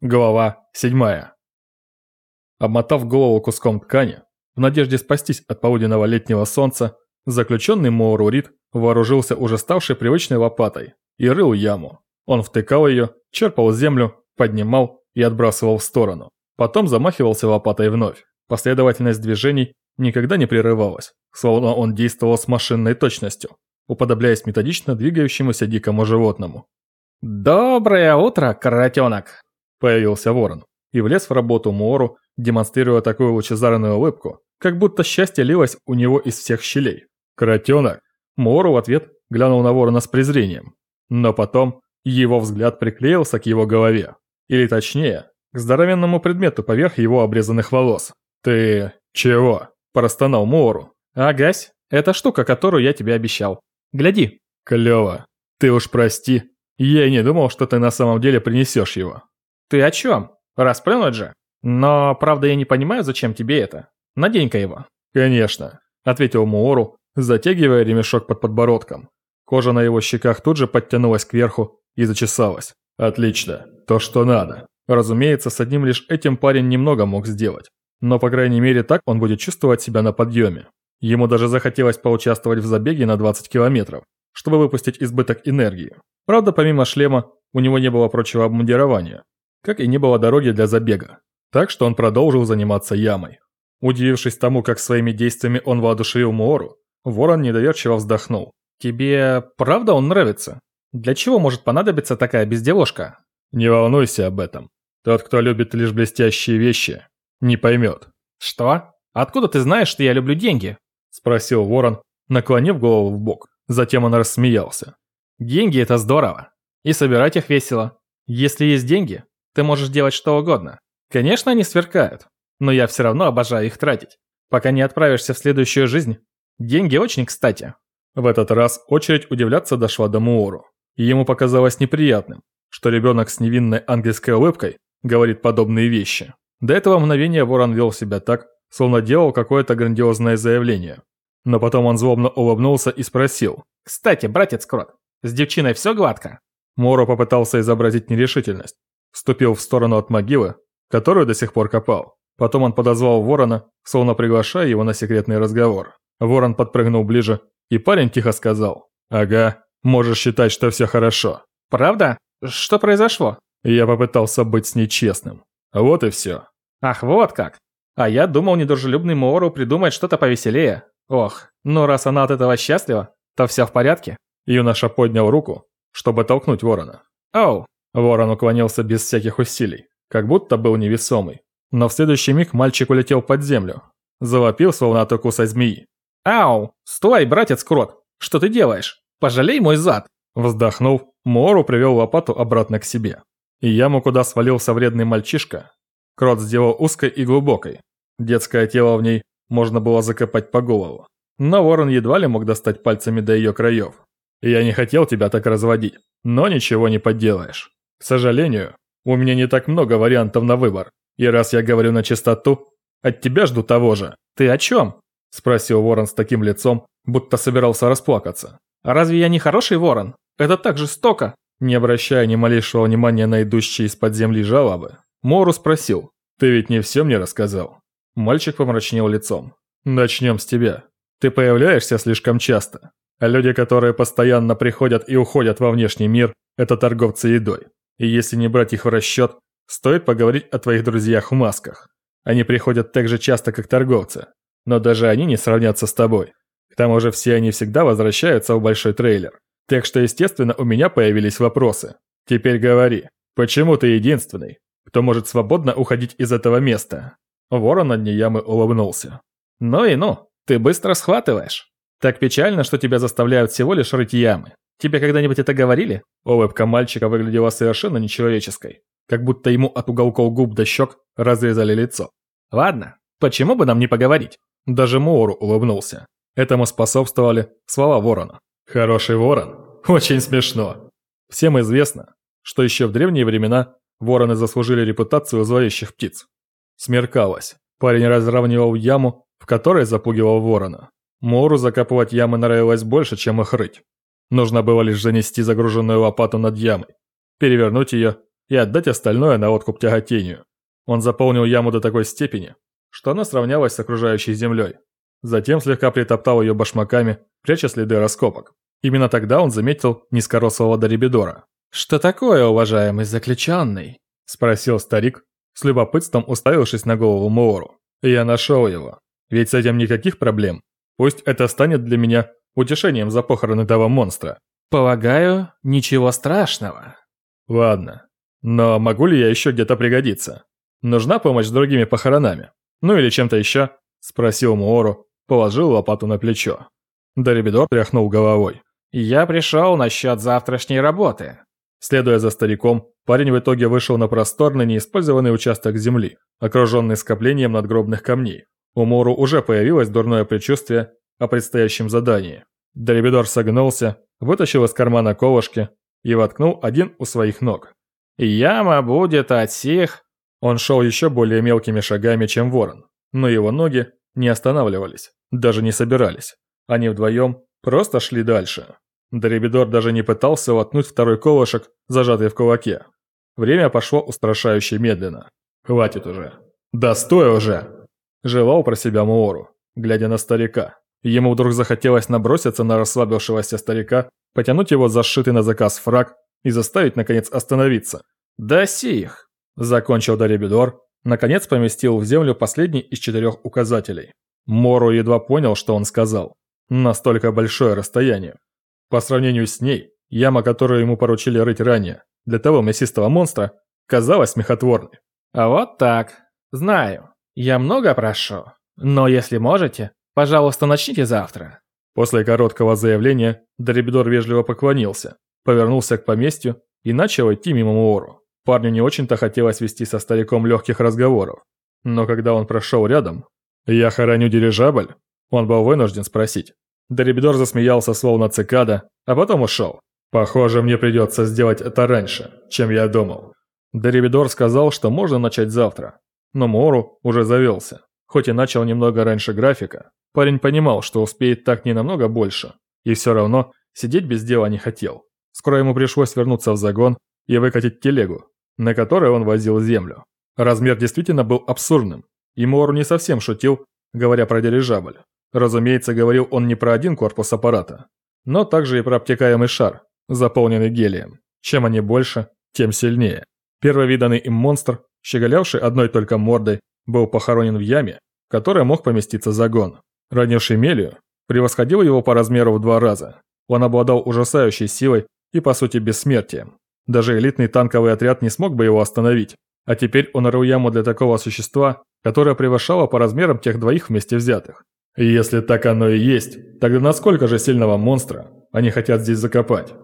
Глава 7. Обмотав голову куском ткани, в надежде спастись от полуденного летнего солнца, заключенный Моуру Рид вооружился уже ставшей привычной лопатой и рыл яму. Он втыкал ее, черпал землю, поднимал и отбрасывал в сторону. Потом замахивался лопатой вновь. Последовательность движений никогда не прерывалась, словно он действовал с машинной точностью, уподобляясь методично двигающемуся дикому животному. «Доброе утро, коротенок!» Появился ворон и влез в работу Муору, демонстрируя такую лучезарную улыбку, как будто счастье лилось у него из всех щелей. «Кротенок!» Муору в ответ глянул на ворона с презрением. Но потом его взгляд приклеился к его голове. Или точнее, к здоровенному предмету поверх его обрезанных волос. «Ты... чего?» – простонал Муору. «Агась, это штука, которую я тебе обещал. Гляди». «Клёво. Ты уж прости. Я и не думал, что ты на самом деле принесешь его». «Ты о чем? Расплюнуть же? Но, правда, я не понимаю, зачем тебе это. Надень-ка его». «Конечно», — ответил Муору, затягивая ремешок под подбородком. Кожа на его щеках тут же подтянулась кверху и зачесалась. «Отлично. То, что надо». Разумеется, с одним лишь этим парень немного мог сделать. Но, по крайней мере, так он будет чувствовать себя на подъеме. Ему даже захотелось поучаствовать в забеге на 20 километров, чтобы выпустить избыток энергии. Правда, помимо шлема, у него не было прочего обмундирования, как и не было дороги для забега. Так что он продолжил заниматься ямой. Удивившись тому, как своими действиями он воодушевил Муору, Ворон недоверчиво вздохнул. «Тебе правда он нравится? Для чего может понадобиться такая безделушка?» «Не волнуйся об этом. Тот, кто любит лишь блестящие вещи, не поймет». «Что? Откуда ты знаешь, что я люблю деньги?» Спросил Ворон, наклонив голову в бок. Затем он рассмеялся. «Деньги – это здорово. И собирать их весело. Если есть деньги, ты можешь делать что угодно. Конечно, они сверкают, но я все равно обожаю их тратить. Пока не отправишься в следующую жизнь, деньги очень кстати. В этот раз очередь удивляться дошла до Муору. И ему показалось неприятным, что ребенок с невинной ангельской улыбкой говорит подобные вещи. До этого мгновения Ворон вел себя так, словно делал какое-то грандиозное заявление. Но потом он злобно улыбнулся и спросил. «Кстати, братец Крот, с девчиной все гладко?» Моро попытался изобразить нерешительность, Ступил в сторону от могилы, которую до сих пор копал. Потом он подозвал ворона, словно приглашая его на секретный разговор. Ворон подпрыгнул ближе, и парень тихо сказал. «Ага, можешь считать, что все хорошо». «Правда? Что произошло?» Я попытался быть с ней честным. Вот и все. «Ах, вот как. А я думал, недружелюбный Моору придумает что-то повеселее. Ох, ну раз она от этого счастлива, то все в порядке». Юноша поднял руку, чтобы толкнуть ворона. «Оу, Ворон уклонился без всяких усилий, как будто был невесомый. Но в следующий миг мальчик улетел под землю. Завопил, словно от укуса змеи. «Ау! Стой, братец Крот! Что ты делаешь? Пожалей мой зад!» Вздохнув, Мору привел лопату обратно к себе. И яму, куда свалился вредный мальчишка, Крот сделал узкой и глубокой. Детское тело в ней можно было закопать по голову. Но ворон едва ли мог достать пальцами до ее краев. «Я не хотел тебя так разводить, но ничего не поделаешь. К сожалению, у меня не так много вариантов на выбор. И раз я говорю на чистоту, от тебя жду того же. Ты о чем? Спросил ворон с таким лицом, будто собирался расплакаться. А разве я не хороший ворон? Это так жестоко. Не обращая ни малейшего внимания на идущие из-под земли жалобы, Мору спросил, «Ты ведь не все мне рассказал?» Мальчик помрачнел лицом. «Начнем с тебя. Ты появляешься слишком часто, а люди, которые постоянно приходят и уходят во внешний мир, это торговцы едой. И если не брать их в расчет, стоит поговорить о твоих друзьях в масках. Они приходят так же часто, как торговцы. Но даже они не сравнятся с тобой. К тому же все они всегда возвращаются в большой трейлер. Так что, естественно, у меня появились вопросы. Теперь говори, почему ты единственный, кто может свободно уходить из этого места?» Ворон на дне ямы улыбнулся. «Ну и ну, ты быстро схватываешь. Так печально, что тебя заставляют всего лишь рыть ямы. Тебе когда-нибудь это говорили?» Улыбка мальчика выглядела совершенно нечеловеческой, как будто ему от уголков губ до щек разрезали лицо. «Ладно, почему бы нам не поговорить?» Даже Моуру улыбнулся. Этому способствовали слова ворона. «Хороший ворон? Очень смешно!» Всем известно, что еще в древние времена вороны заслужили репутацию зловещих птиц. Смеркалось. Парень разравнивал яму, в которой запугивал ворона. Моуру закапывать ямы нравилось больше, чем их рыть. Нужно было лишь занести загруженную лопату над ямой, перевернуть ее, и отдать остальное на откуп тяготению. Он заполнил яму до такой степени, что она сравнялась с окружающей землей. Затем слегка притоптал ее башмаками, пряча следы раскопок. Именно тогда он заметил низкорослого Дорибидора. «Что такое, уважаемый заключенный?» – спросил старик, с любопытством уставившись на голову Моору. «Я нашел его. Ведь с этим никаких проблем. Пусть это станет для меня утешением за похороны того монстра». «Полагаю, ничего страшного». «Ладно. Но могу ли я еще где-то пригодиться? Нужна помощь с другими похоронами? Ну или чем-то еще?» – спросил Моору, положил лопату на плечо. Дорибидор тряхнул головой. «Я пришел насчет завтрашней работы». Следуя за стариком, парень в итоге вышел на просторный неиспользованный участок земли, окруженный скоплением надгробных камней. У Мору уже появилось дурное предчувствие о предстоящем задании. Дорибидор согнулся, вытащил из кармана колышки и воткнул один у своих ног. «Яма будет от сих...» Он шел еще более мелкими шагами, чем ворон, но его ноги не останавливались, даже не собирались. Они вдвоем просто шли дальше. Дорибидор даже не пытался воткнуть второй колышек, зажатый в кулаке. Время пошло устрашающе медленно. «Хватит уже! Да стой уже!» Желал про себя Муору, глядя на старика. Ему вдруг захотелось наброситься на расслабившегося старика, потянуть его за сшитый на заказ фраг и заставить, наконец, остановиться. «Да сих!» Закончил Дорибидор, наконец поместил в землю последний из четырех указателей. Мору едва понял, что он сказал. Настолько большое расстояние. По сравнению с ней, яма, которую ему поручили рыть ранее, для того мясистого монстра, казалась смехотворной. А вот так. Знаю. Я много прошу. Но если можете, пожалуйста, начните завтра. После короткого заявления Дорибидор вежливо поклонился, повернулся к поместью и начал идти мимо Муору. Парню не очень-то хотелось вести со стариком легких разговоров. Но когда он прошел рядом, «Я хороню дирижабль?» Он был вынужден спросить. Дорибидор засмеялся словно цикада, а потом ушел. «Похоже, мне придется сделать это раньше, чем я думал». Дорибидор сказал, что можно начать завтра. Но Мору уже завелся. Хоть и начал немного раньше графика, парень понимал, что успеет так не намного больше. И все равно сидеть без дела не хотел. Скоро ему пришлось вернуться в загон и выкатить телегу, на которой он возил землю. Размер действительно был абсурдным, и Мору не совсем шутил, говоря про дирижабль. Разумеется, говорил он не про один корпус аппарата, но также и про обтекаемый шар, заполненный гелием. Чем они больше, тем сильнее. Первый виданный им монстр, щеголявший одной только мордой, был похоронен в яме, в которой мог поместиться загон. Ранивший Мелию превосходил его по размеру в два раза. Он обладал ужасающей силой и, по сути, бессмертием. Даже элитный танковый отряд не смог бы его остановить. А теперь он рыл яму для такого существа, которое превышало по размерам тех двоих вместе взятых. Если так оно и есть, тогда насколько же сильного монстра они хотят здесь закопать?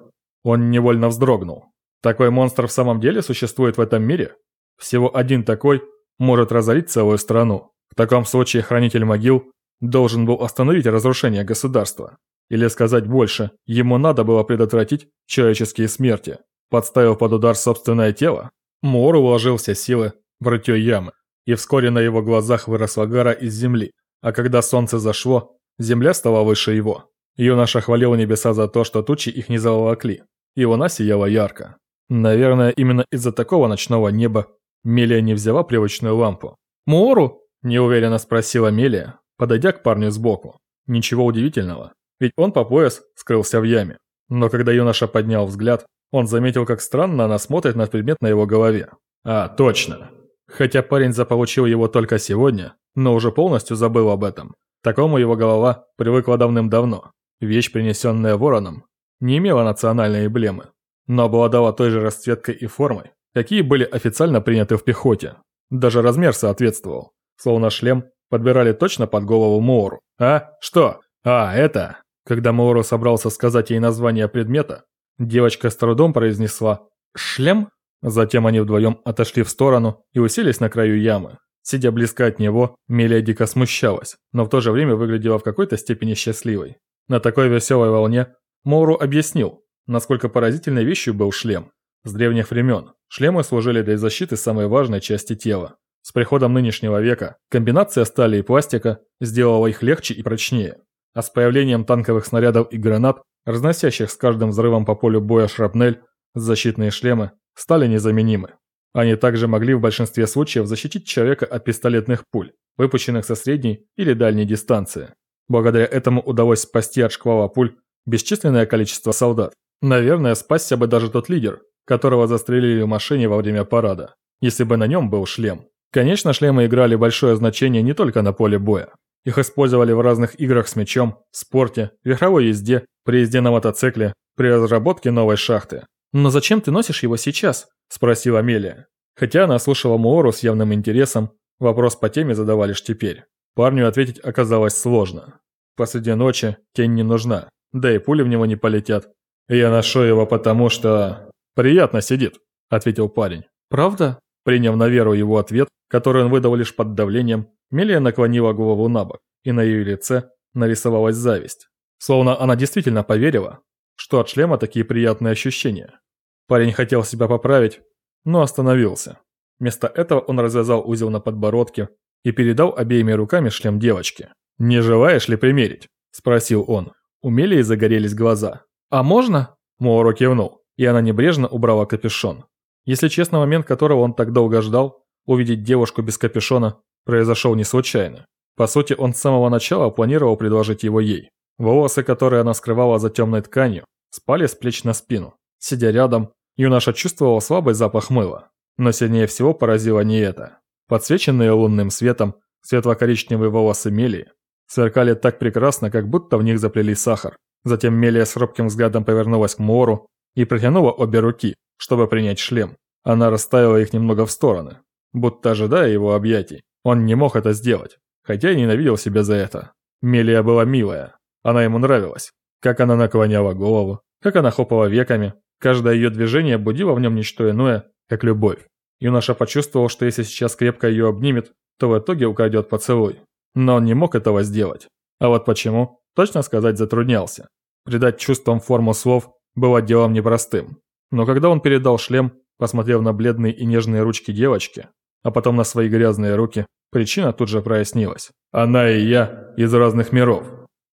Он невольно вздрогнул. Такой монстр в самом деле существует в этом мире? Всего один такой может разорить целую страну. В таком случае Хранитель могил должен был остановить разрушение государства. Или сказать больше, ему надо было предотвратить человеческие смерти. Подставив под удар собственное тело, Мор уложил все силы в рытье ямы, и вскоре на его глазах выросла гора из земли, а когда солнце зашло, земля стала выше его. Юноша хвалил небеса за то, что тучи их не заволокли, и луна сияла ярко. Наверное, именно из-за такого ночного неба Мелия не взяла привычную лампу. «Муору?» – неуверенно спросила Мелия, подойдя к парню сбоку. Ничего удивительного, ведь он по пояс скрылся в яме. Но когда юноша поднял взгляд, он заметил, как странно она смотрит на предмет на его голове. А, точно. Хотя парень заполучил его только сегодня, но уже полностью забыл об этом. Такому его голова привыкла давным-давно. Вещь, принесенная вороном, не имела национальной эмблемы, но обладала той же расцветкой и формой, какие были официально приняты в пехоте. Даже размер соответствовал, словно шлем подбирали точно под голову Моуру. «А? Что? А, это...» Когда Моуру собрался сказать ей название предмета, девочка с трудом произнесла «Шлем?» Затем они вдвоем отошли в сторону и уселись на краю ямы. Сидя близко от него, Мелия дико смущалась, но в то же время выглядела в какой-то степени счастливой. На такой веселой волне Моуру объяснил, насколько поразительной вещью был шлем. С древних времен шлемы служили для защиты самой важной части тела. С приходом нынешнего века комбинация стали и пластика сделала их легче и прочнее. А с появлением танковых снарядов и гранат, разносящих с каждым взрывом по полю боя шрапнель, защитные шлемы стали незаменимы. Они также могли в большинстве случаев защитить человека от пистолетных пуль, выпущенных со средней или дальней дистанции. Благодаря этому удалось спасти от шквала пуль бесчисленное количество солдат. Наверное, спасся бы даже тот лидер, которого застрелили в машине во время парада, если бы на нем был шлем. Конечно, шлемы играли большое значение не только на поле боя. Их использовали в разных играх с мячом, спорте, верховой езде, при езде на мотоцикле, при разработке новой шахты. «Но зачем ты носишь его сейчас?» – спросила Амелия. Хотя она слушала Муору с явным интересом, вопрос по теме задавали лишь теперь. Парню ответить оказалось сложно. Посреди ночи тень не нужна, да и пули в него не полетят. «Я ношу его потому, что...» «Приятно сидит», – ответил парень. «Правда?» Приняв на веру его ответ, который он выдал лишь под давлением, Мелия наклонила голову на бок, и на ее лице нарисовалась зависть. Словно она действительно поверила, что от шлема такие приятные ощущения. Парень хотел себя поправить, но остановился. Вместо этого он развязал узел на подбородке и передал обеими руками шлем девочке. «Не желаешь ли примерить?» – спросил он. У Мелии загорелись глаза. «А можно?» Моро кивнул, и она небрежно убрала капюшон. Если честно, момент, которого он так долго ждал, увидеть девушку без капюшона, произошел не случайно. По сути, он с самого начала планировал предложить его ей. Волосы, которые она скрывала за темной тканью, спали с плеч на спину. Сидя рядом, юноша чувствовал слабый запах мыла. Но сильнее всего поразило не это. Подсвеченные лунным светом, светло-коричневые волосы Мелии сверкали так прекрасно, как будто в них заплели сахар. Затем Мелия с робким взглядом повернулась к Мору и протянула обе руки, чтобы принять шлем. Она расставила их немного в стороны, будто ожидая его объятий. Он не мог это сделать, хотя и ненавидел себя за это. Мелия была милая, она ему нравилась. Как она наклоняла голову, как она хлопала веками, каждое ее движение будило в нем ничто иное, как любовь. Юноша почувствовал, что если сейчас крепко ее обнимет, то в итоге украдет поцелуй. Но он не мог этого сделать. А вот почему, точно сказать затруднялся. Придать чувствам форму слов было делом непростым. Но когда он передал шлем, посмотрев на бледные и нежные ручки девочки, а потом на свои грязные руки, причина тут же прояснилась. Она и я из разных миров.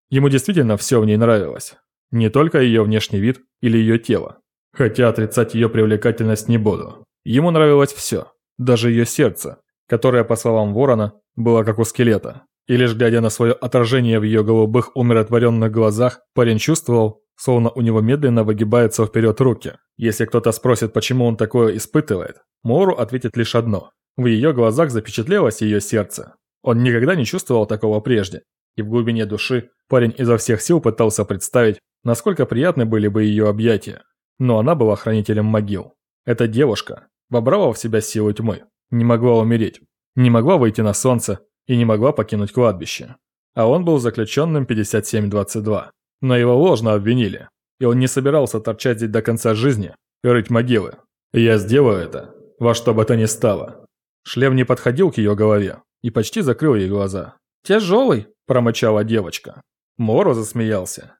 Ему действительно все в ней нравилось. Не только ее внешний вид или ее тело. Хотя отрицать ее привлекательность не буду. Ему нравилось все, даже ее сердце, которое, по словам Ворона, было как у скелета. И лишь глядя на свое отражение в ее голубых умиротворенных глазах, парень чувствовал, словно у него медленно выгибаются вперед руки. Если кто-то спросит, почему он такое испытывает, Мору ответит лишь одно. В ее глазах запечатлелось ее сердце. Он никогда не чувствовал такого прежде. И в глубине души парень изо всех сил пытался представить, насколько приятны были бы ее объятия. Но она была хранителем могил. Эта девушка вобрала в себя силу тьмы, не могла умереть, не могла выйти на солнце и не могла покинуть кладбище. А он был заключенным 5722. Но его ложно обвинили, и он не собирался торчать здесь до конца жизни и рыть могилы. я сделаю это, во что бы то ни стало. Шлем не подходил к ее голове и почти закрыл ей глаза. «Тяжелый», – промычала девочка. Моро засмеялся.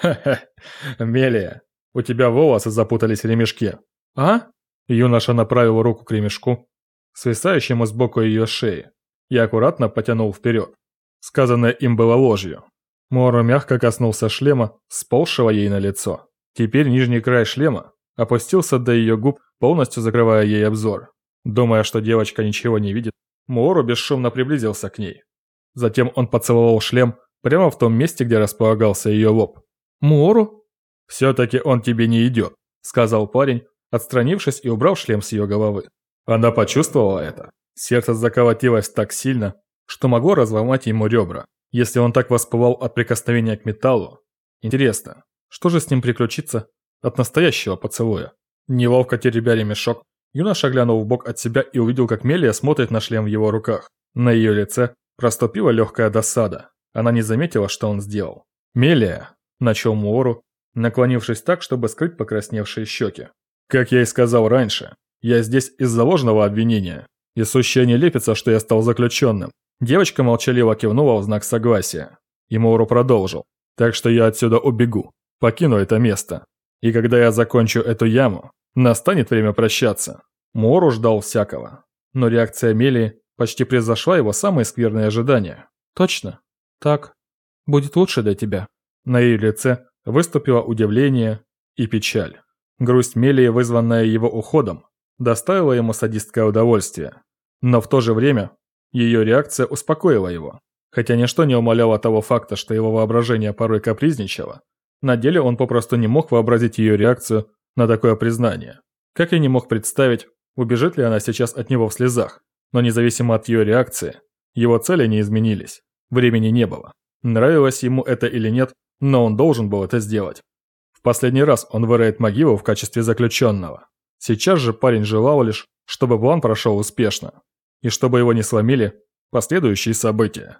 «Ха-ха, Мелия, у тебя волосы запутались в ремешке». «А?» Юноша направил руку к ремешку, свисающему сбоку ее шеи, и аккуратно потянул вперед. Сказанное им было ложью. Моро мягко коснулся шлема, сползшего ей на лицо. Теперь нижний край шлема опустился до ее губ, полностью закрывая ей обзор. Думая, что девочка ничего не видит, Моро бесшумно приблизился к ней. Затем он поцеловал шлем прямо в том месте, где располагался ее лоб. «Мору?» «Все-таки он тебе не идет», — сказал парень, отстранившись и убрал шлем с ее головы. Она почувствовала это. Сердце заколотилось так сильно, что могло разломать ему ребра. Если он так воспылал от прикосновения к металлу, интересно, что же с ним приключится от настоящего поцелуя? Неловко теребя ремешок, юноша глянул в бок от себя и увидел, как Мелия смотрит на шлем в его руках. На ее лице проступила легкая досада. Она не заметила, что он сделал. «Мелия», – начал Муору, наклонившись так, чтобы скрыть покрасневшие щеки. «Как я и сказал раньше, я здесь из-за ложного обвинения. И сущая лепится, что я стал заключенным. Девочка молчаливо кивнула в знак согласия. И Моуру продолжил. «Так что я отсюда убегу, покину это место. И когда я закончу эту яму, настанет время прощаться». Моуру ждал всякого. Но реакция Мелии почти превзошла его самые скверные ожидания. «Точно? Так. Будет лучше для тебя». На ее лице выступило удивление и печаль. Грусть Мелии, вызванная его уходом, доставила ему садистское удовольствие. Но в то же время ее реакция успокоила его. Хотя ничто не умаляло того факта, что его воображение порой капризничало, на деле он попросту не мог вообразить ее реакцию на такое признание. Как и не мог представить, убежит ли она сейчас от него в слезах. Но независимо от ее реакции, его цели не изменились. Времени не было. Нравилось ему это или нет, но он должен был это сделать. В последний раз он вырает могилу в качестве заключенного. Сейчас же парень желал лишь, чтобы план прошел успешно, и чтобы его не сломили последующие события.